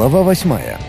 Глава восьмая.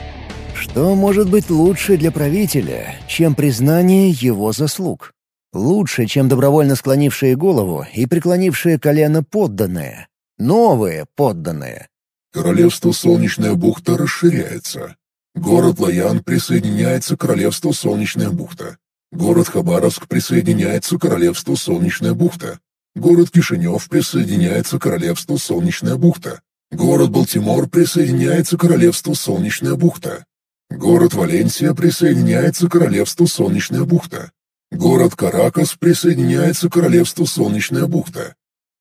Что может быть лучше для правителя, чем признание его заслуг? Лучше, чем добровольно склонившие голову и преклонившие колено подданные. Новые подданные. Королевство Солнечная бухта расширяется. Город Лаян присоединяется к Королевству Солнечная бухта. Город Хабаровск присоединяется к Королевству Солнечная бухта. Город Кишинев присоединяется к Королевству Солнечная бухта. Город Балтимор присоединяется к Королевству Солнечная бухта. Город Валенсия присоединяется к Королевству Солнечная бухта. Город Каракас присоединяется к Королевству Солнечная бухта.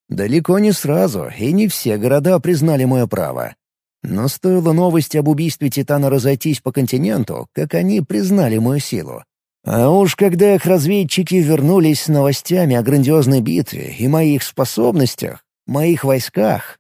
Далеко не сразу, и не все города признали мое право. Но стоило новости об убийстве Титана разойтись по континенту, как они признали мою силу. А уж когда их разведчики вернулись с новостями о грандиозной битве и моих способностях, моих войсках,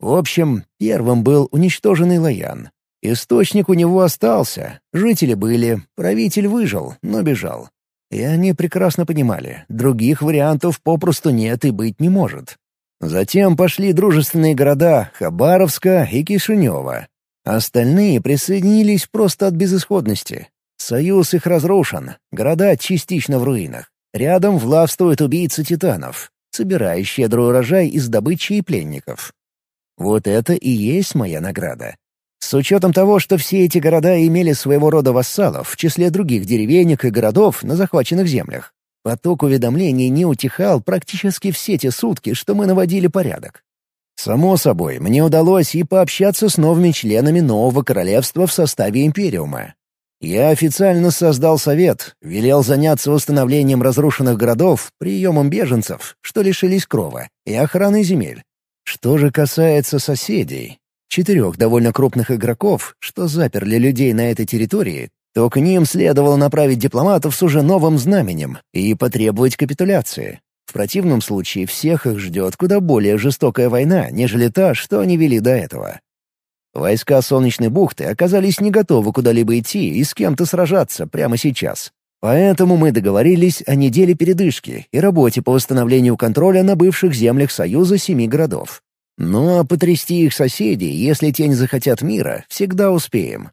в общем, первым был уничтоженный Лаян. Источник у него остался, жители были, правитель выжил, но бежал. И они прекрасно понимали, других вариантов попросту нет и быть не может. Затем пошли дружественные города Хабаровска и Кишинева. Остальные присоединились просто от безысходности. Союз их разрушен, города частично в руинах. Рядом властвуют убийцы титанов, собирающие щедрый урожай из добычи и пленников. Вот это и есть моя награда. С учетом того, что все эти города имели своего рода вассалов в числе других деревенек и городов на захваченных землях, поток уведомлений не утихал практически все те сутки, что мы наводили порядок. Само собой, мне удалось и пообщаться с новыми членами нового королевства в составе Империума. Я официально создал совет, велел заняться восстановлением разрушенных городов, приемом беженцев, что лишились крова, и охраной земель. Что же касается соседей, четырех довольно крупных игроков, что заперли людей на этой территории, то к ним следовало направить дипломатов с уже новым знаменем и потребовать капитуляции. В противном случае всех их ждет куда более жестокая война, нежели та, что они вели до этого. Войска Солнечной бухты оказались не готовы куда-либо идти и с кем-то сражаться прямо сейчас. Поэтому мы договорились о неделе передышки и работе по восстановлению контроля на бывших землях Союза семи городов. Ну а потрясти их соседей, если те не захотят мира, всегда успеем.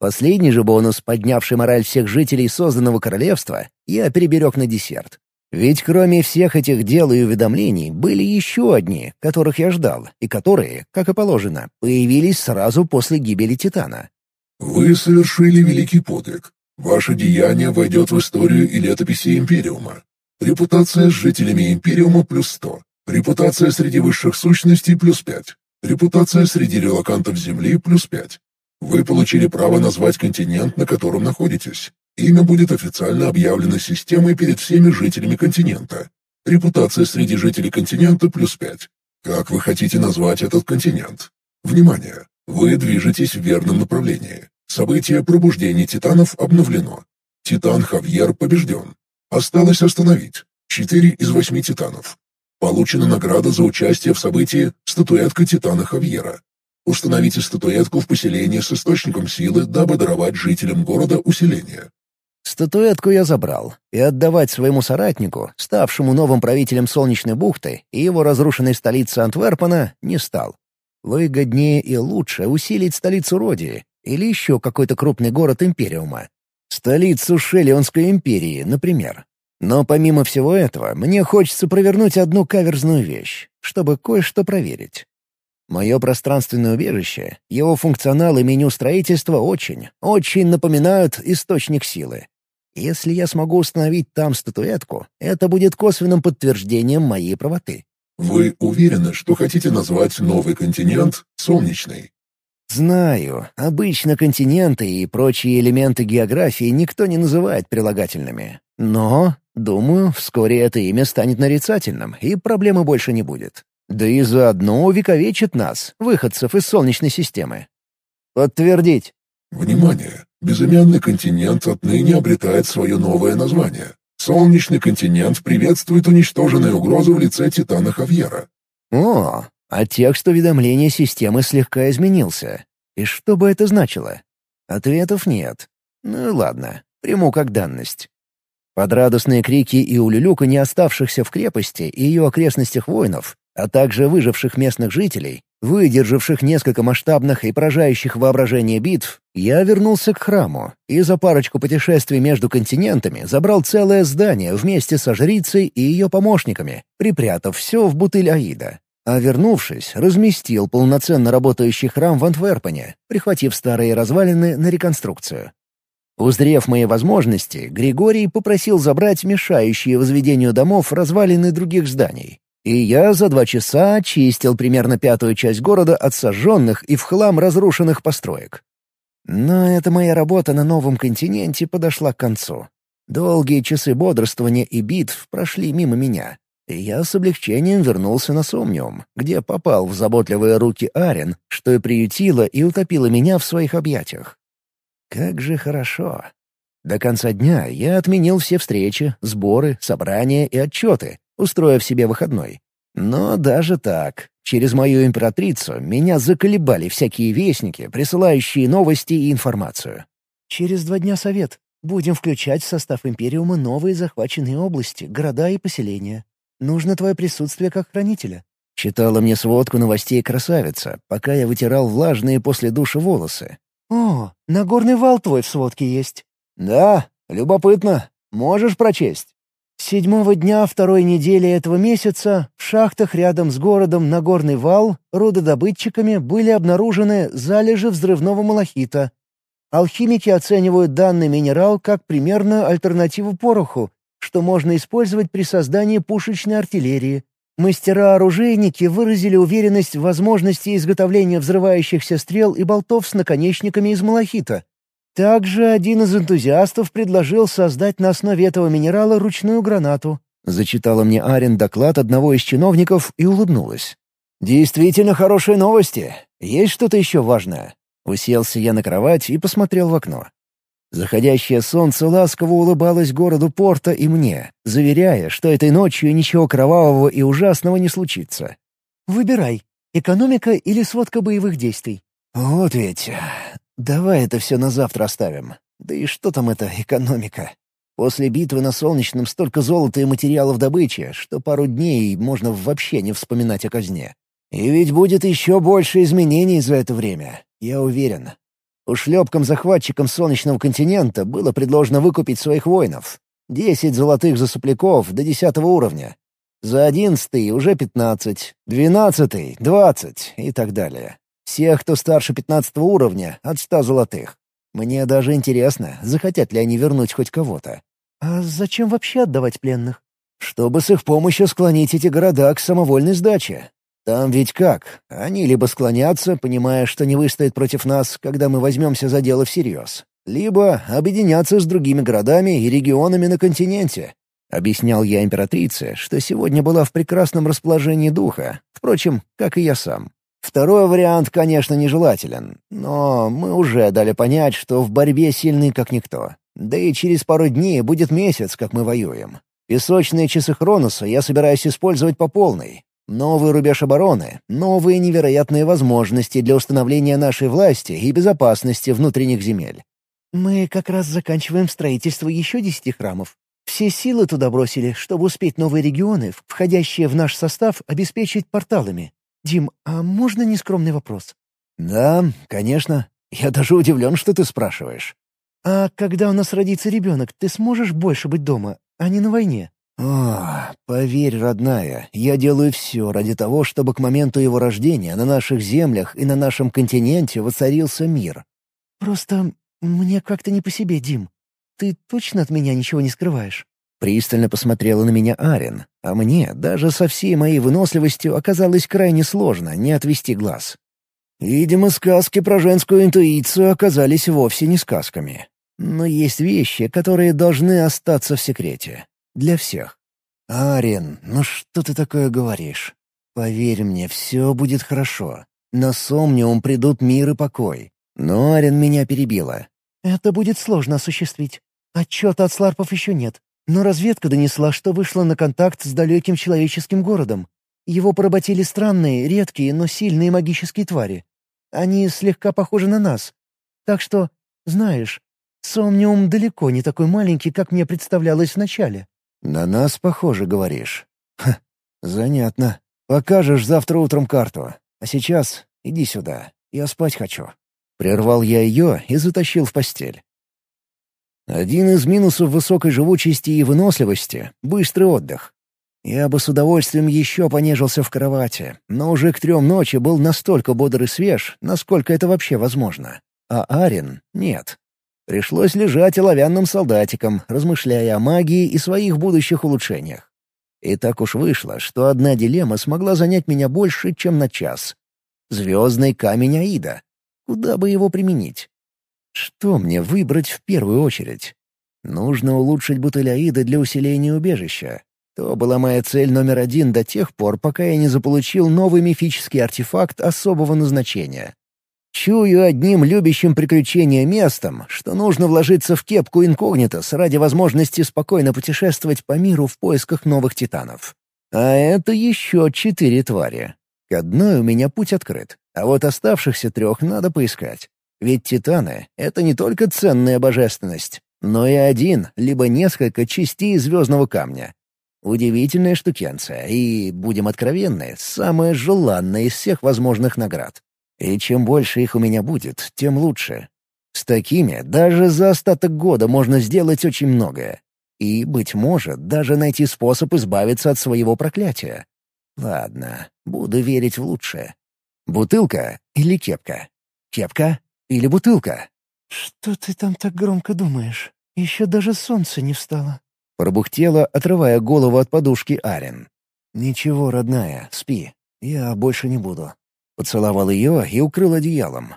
Последний же бонус, поднявший мораль всех жителей созданного королевства, я переберег на десерт. Ведь кроме всех этих дел и уведомлений были еще одни, которых я ждал, и которые, как и положено, появились сразу после гибели Титана. «Вы совершили великий подвиг. Ваше деяние войдет в историю и летописи Империума. Репутация с жителями Империума плюс сто. Репутация среди высших сущностей плюс пять. Репутация среди релакантов Земли плюс пять. Вы получили право назвать континент, на котором находитесь. Имя будет официально объявлено системой перед всеми жителями континента. Репутация среди жителей континента плюс пять. Как вы хотите назвать этот континент? Внимание! Вы движетесь в верном направлении. Событие пробуждения титанов обновлено. Титан Хавьер побежден. Осталось остановить. Четыре из восьми титанов. Получена награда за участие в событии «Статуэтка Титана Хавьера». Установите статуэтку в поселении с источником силы, дабы даровать жителям города усиление. Статуэтку я забрал, и отдавать своему соратнику, ставшему новым правителем Солнечной бухты и его разрушенной столицы Антверпена, не стал. Выгоднее и лучше усилить столицу Родии, или еще какой-то крупный город Империума. Столицу Шелионской империи, например. Но помимо всего этого, мне хочется провернуть одну каверзную вещь, чтобы кое-что проверить. Мое пространственное убежище, его функционал и меню строительства очень, очень напоминают источник силы. Если я смогу установить там статуэтку, это будет косвенным подтверждением моей правоты. Вы уверены, что хотите назвать новый континент «Солнечный»? Знаю, обычно континенты и прочие элементы географии никто не называет прилагательными. Но, думаю, вскоре это имя станет нарицательным, и проблемы больше не будет. Да и заодно увековечит нас, выходцев из Солнечной системы. Подтвердить. Внимание! Безымянный континент отныне обретает свое новое название. Солнечный континент приветствует уничтоженную угрозу в лице Титана Хавьера. О, а текст уведомления системы слегка изменился. И что бы это значило? Ответов нет. Ну ладно, приму как данность. Под радостные крики и улюлюка не оставшихся в крепости и ее окрестностях воинов, а также выживших местных жителей, Выдержавших несколько масштабных и поражающих воображение битв, я вернулся к храму и за парочку путешествий между континентами забрал целое здание вместе со жрицей и ее помощниками, припрятав все в бутыль Аида. А вернувшись, разместил полноценно работающий храм в Антверпене, прихватив старые развалины на реконструкцию. Узрев мои возможности, Григорий попросил забрать мешающие возведению домов развалины других зданий. И я за два часа очистил примерно пятую часть города от сожженных и в хлам разрушенных построек. Но эта моя работа на новом континенте подошла к концу. Долгие часы бодрствования и битв прошли мимо меня, и я с облегчением вернулся на Сомниум, где попал в заботливые руки Арен, что и приютила и утопила меня в своих объятиях. Как же хорошо. До конца дня я отменил все встречи, сборы, собрания и отчеты, устроив себе выходной. Но даже так, через мою императрицу, меня заколебали всякие вестники, присылающие новости и информацию. «Через два дня совет. Будем включать в состав Империума новые захваченные области, города и поселения. Нужно твое присутствие как хранителя». Читала мне сводку новостей красавица, пока я вытирал влажные после душа волосы. «О, Нагорный вал твой в сводке есть». «Да, любопытно. Можешь прочесть?» седьмого дня второй недели этого месяца в шахтах рядом с городом Нагорный вал рудодобытчиками были обнаружены залежи взрывного малахита. Алхимики оценивают данный минерал как примерную альтернативу пороху, что можно использовать при создании пушечной артиллерии. Мастера-оружейники выразили уверенность в возможности изготовления взрывающихся стрел и болтов с наконечниками из малахита. Также один из энтузиастов предложил создать на основе этого минерала ручную гранату. Зачитала мне Арен доклад одного из чиновников и улыбнулась. «Действительно хорошие новости. Есть что-то еще важное?» Уселся я на кровать и посмотрел в окно. Заходящее солнце ласково улыбалось городу Порта и мне, заверяя, что этой ночью ничего кровавого и ужасного не случится. «Выбирай, экономика или сводка боевых действий?» «Вот ведь. Давай это все на завтра оставим. Да и что там эта экономика? После битвы на Солнечном столько золота и материалов добычи, что пару дней можно вообще не вспоминать о казне. И ведь будет еще больше изменений за это время, я уверен. Ушлепкам-захватчикам Солнечного континента было предложено выкупить своих воинов. Десять золотых засупляков до десятого уровня. За одиннадцатый уже пятнадцать, двенадцатый — двадцать и так далее. Всех, кто старше пятнадцатого уровня, от ста золотых. Мне даже интересно, захотят ли они вернуть хоть кого-то. А зачем вообще отдавать пленных? Чтобы с их помощью склонить эти города к самовольной сдаче. Там ведь как? Они либо склонятся, понимая, что не выстоят против нас, когда мы возьмемся за дело всерьез, либо объединятся с другими городами и регионами на континенте. Объяснял я императрице, что сегодня была в прекрасном расположении духа, впрочем, как и я сам. Второй вариант, конечно, нежелателен, но мы уже дали понять, что в борьбе сильны как никто. Да и через пару дней будет месяц, как мы воюем. Песочные часы Хроноса я собираюсь использовать по полной, Новый рубеж обороны, новые невероятные возможности для установления нашей власти и безопасности внутренних земель. Мы как раз заканчиваем строительство еще десяти храмов. Все силы туда бросили, чтобы успеть новые регионы, входящие в наш состав, обеспечить порталами. Дим, а можно нескромный вопрос? Да, конечно. Я даже удивлен, что ты спрашиваешь. А когда у нас родится ребенок, ты сможешь больше быть дома, а не на войне? «О, поверь, родная, я делаю все ради того, чтобы к моменту его рождения на наших землях и на нашем континенте воцарился мир». «Просто мне как-то не по себе, Дим. Ты точно от меня ничего не скрываешь?» Пристально посмотрела на меня Арен, а мне даже со всей моей выносливостью оказалось крайне сложно не отвести глаз. Видимо, сказки про женскую интуицию оказались вовсе не сказками. Но есть вещи, которые должны остаться в секрете. Для всех. «Арен, ну что ты такое говоришь? Поверь мне, все будет хорошо. На Сомниум придут мир и покой». Но Арен меня перебила. «Это будет сложно осуществить. Отчета от Сларпов еще нет. Но разведка донесла, что вышла на контакт с далеким человеческим городом. Его поработили странные, редкие, но сильные магические твари. Они слегка похожи на нас. Так что, знаешь, Сомниум далеко не такой маленький, как мне представлялось вначале». «На нас, похоже, говоришь?» «Ха, занятно. Покажешь завтра утром карту. А сейчас иди сюда, я спать хочу». Прервал я ее и затащил в постель. Один из минусов высокой живучести и выносливости — быстрый отдых. Я бы с удовольствием еще понежился в кровати, но уже к трем ночи был настолько бодр и свеж, насколько это вообще возможно. А Арин — нет. Пришлось лежать оловянным солдатиком, размышляя о магии и своих будущих улучшениях. И так уж вышло, что одна дилемма смогла занять меня больше, чем на час. Звездный камень Аида. Куда бы его применить? Что мне выбрать в первую очередь? Нужно улучшить бутыль Аида для усиления убежища. То была моя цель номер один до тех пор, пока я не заполучил новый мифический артефакт особого назначения. Чую одним любящим приключения местом, что нужно вложиться в кепку инкогнитос ради возможности спокойно путешествовать по миру в поисках новых титанов. А это еще четыре твари. К одной у меня путь открыт, а вот оставшихся трех надо поискать. Ведь титаны — это не только ценная божественность, но и один, либо несколько частей звездного камня. Удивительная штукенция и, будем откровенны, самая желанная из всех возможных наград. И чем больше их у меня будет, тем лучше. С такими даже за остаток года можно сделать очень многое. И, быть может, даже найти способ избавиться от своего проклятия. Ладно, буду верить в лучшее. Бутылка или кепка? Кепка или бутылка? «Что ты там так громко думаешь? Еще даже солнце не встало». Пробухтела, отрывая голову от подушки Арен. «Ничего, родная, спи. Я больше не буду». Поцеловал ее и укрыл одеялом.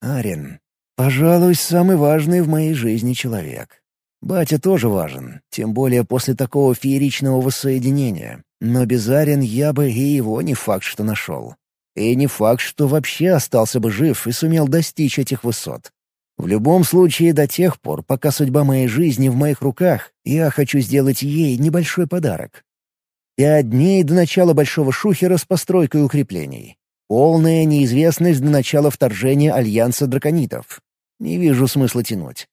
«Арен, пожалуй, самый важный в моей жизни человек. Батя тоже важен, тем более после такого фееричного воссоединения. Но без Арен я бы и его не факт, что нашел. И не факт, что вообще остался бы жив и сумел достичь этих высот. В любом случае, до тех пор, пока судьба моей жизни в моих руках, я хочу сделать ей небольшой подарок. Пять дней до начала Большого Шухера с постройкой укреплений. Полная неизвестность до начала вторжения Альянса Драконитов. Не вижу смысла тянуть.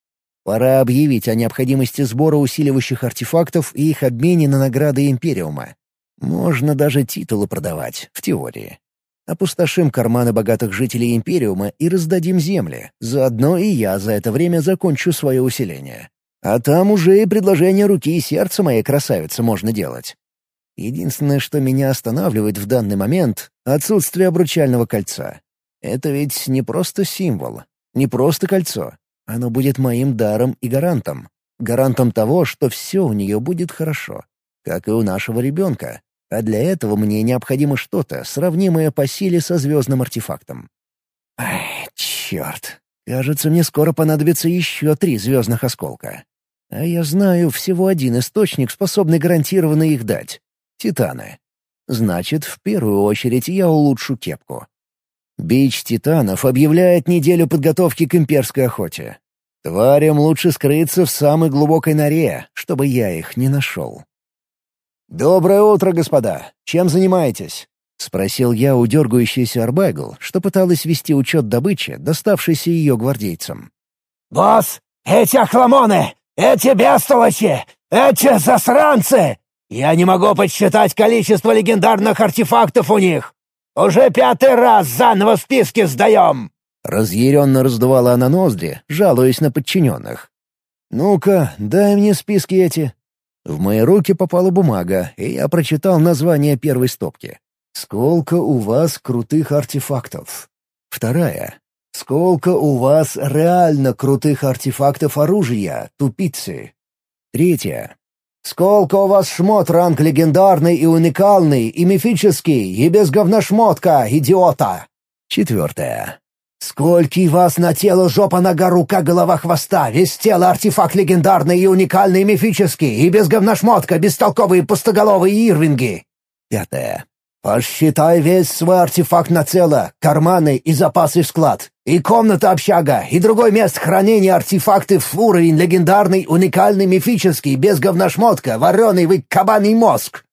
Пора объявить о необходимости сбора усиливающих артефактов и их обмене на награды Империума. Можно даже титулы продавать, в теории. Опустошим карманы богатых жителей Империума и раздадим земли. Заодно и я за это время закончу свое усиление. А там уже и предложение руки и сердца моей красавицы можно делать. Единственное, что меня останавливает в данный момент — отсутствие обручального кольца. Это ведь не просто символ, не просто кольцо. Оно будет моим даром и гарантом. Гарантом того, что все у нее будет хорошо. Как и у нашего ребенка. А для этого мне необходимо что-то, сравнимое по силе со звездным артефактом. Ай, черт. Кажется, мне скоро понадобится еще три звездных осколка. А я знаю всего один источник, способный гарантированно их дать. Титаны. Значит, в первую очередь я улучшу кепку. Бич титанов объявляет неделю подготовки к имперской охоте. Тварям лучше скрыться в самой глубокой норе, чтобы я их не нашел. «Доброе утро, господа! Чем занимаетесь?» — спросил я у дергающейся Арбайгл, что пыталась вести учет добычи, доставшейся ее гвардейцам. «Босс, эти охламоны! Эти бестолочи! Эти засранцы! Я не могу подсчитать количество легендарных артефактов у них. Уже пятый раз заново списки сдаем!» Разъяренно раздувала она ноздри, жалуясь на подчиненных. «Ну-ка, дай мне списки эти». В мои руки попала бумага, и я прочитал название первой стопки. «Сколько у вас крутых артефактов?» Вторая. «Сколько у вас реально крутых артефактов оружия, тупицы?» Третья. Сколько у вас шмот ранг легендарный и уникальный, и мифический, и без говношмотка, идиота!» Четвертое. «Сколько вас на тело жопа, нога, рука, голова, хвоста, весь тело артефакт легендарный и уникальный, и мифический, и без говношмотка, бестолковые пустоголовые ирвинги!» Пятое. Посчитай весь свой артефакт на цело, карманы и запасы в склад. И комната общага, и другой мест хранения артефактов уровень легендарный, уникальный, мифический, без говношмотка, вареный вы кабаний мозг.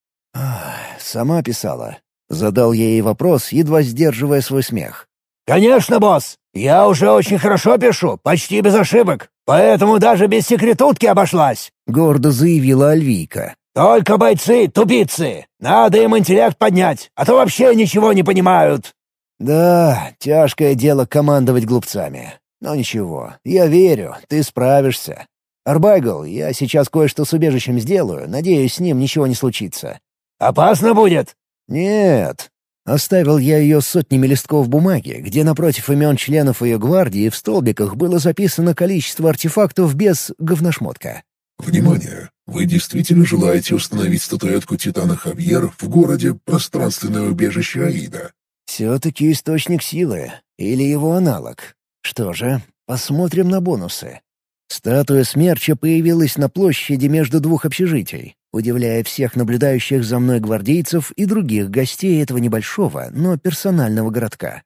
сама писала. Задал я ей вопрос, едва сдерживая свой смех. «Конечно, босс! Я уже очень хорошо пишу, почти без ошибок, поэтому даже без секретутки обошлась!» — гордо заявила Альвийка. «Только бойцы — тупицы! Надо им интеллект поднять, а то вообще ничего не понимают!» Да, тяжкое дело командовать глупцами. Но ничего, я верю, ты справишься. Арбайгл, я сейчас кое-что с убежищем сделаю, надеюсь, с ним ничего не случится. Опасно будет? Нет. Оставил я ее сотнями листков бумаги, где напротив имен членов ее гвардии в столбиках было записано количество артефактов без говношмотка. Внимание! Вы действительно желаете установить статуэтку Титана Хавьер в городе пространственное убежище Аида? Все-таки источник силы. Или его аналог. Что же, посмотрим на бонусы. Статуя смерча появилась на площади между двух общежитий, удивляя всех наблюдающих за мной гвардейцев и других гостей этого небольшого, но персонального городка.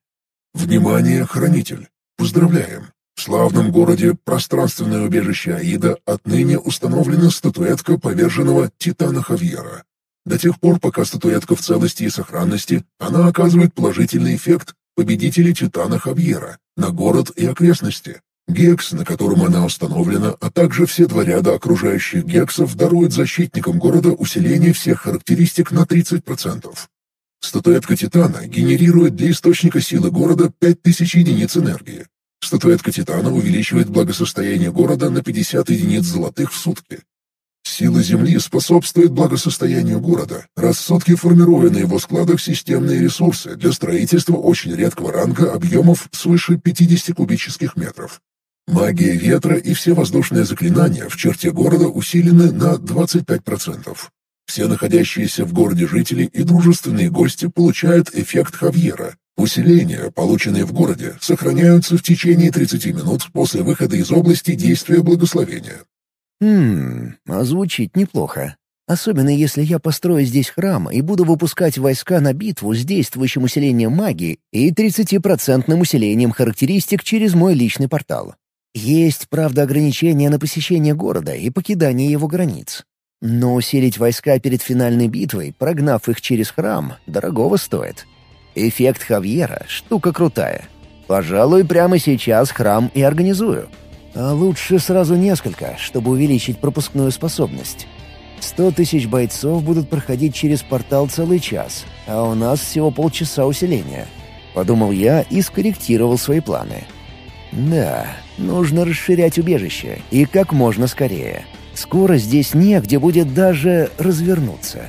Внимание, хранитель! Поздравляем! В славном городе пространственное убежище Аида отныне установлена статуэтка поверженного Титана Хавьера. До тех пор, пока статуэтка в целости и сохранности, она оказывает положительный эффект победителей Титана Хавьера на город и окрестности. Гекс, на котором она установлена, а также все два ряда окружающих гексов даруют защитникам города усиление всех характеристик на 30%. Статуэтка Титана генерирует для источника силы города 5000 единиц энергии. Статуэтка Титана увеличивает благосостояние города на 50 единиц золотых в сутки. Сила Земли способствует благосостоянию города, раз сутки формируя на его складах системные ресурсы для строительства очень редкого ранга объемов свыше 50 кубических метров. Магия ветра и все воздушные заклинания в черте города усилены на 25%. Все находящиеся в городе жители и дружественные гости получают эффект Хавьера. Усиления, полученные в городе, сохраняются в течение 30 минут после выхода из области действия благословения. Хм, а звучит неплохо. Особенно если я построю здесь храм и буду выпускать войска на битву с действующим усилением магии и 30% усилением характеристик через мой личный портал. Есть, правда, ограничения на посещение города и покидание его границ. Но усилить войска перед финальной битвой, прогнав их через храм, дорогого стоит. Эффект Хавьера — штука крутая. Пожалуй, прямо сейчас храм и организую. А лучше сразу несколько, чтобы увеличить пропускную способность. Сто тысяч бойцов будут проходить через портал целый час, а у нас всего полчаса усиления. Подумал я и скорректировал свои планы. Да, нужно расширять убежище, и как можно скорее. Скоро здесь негде будет даже развернуться.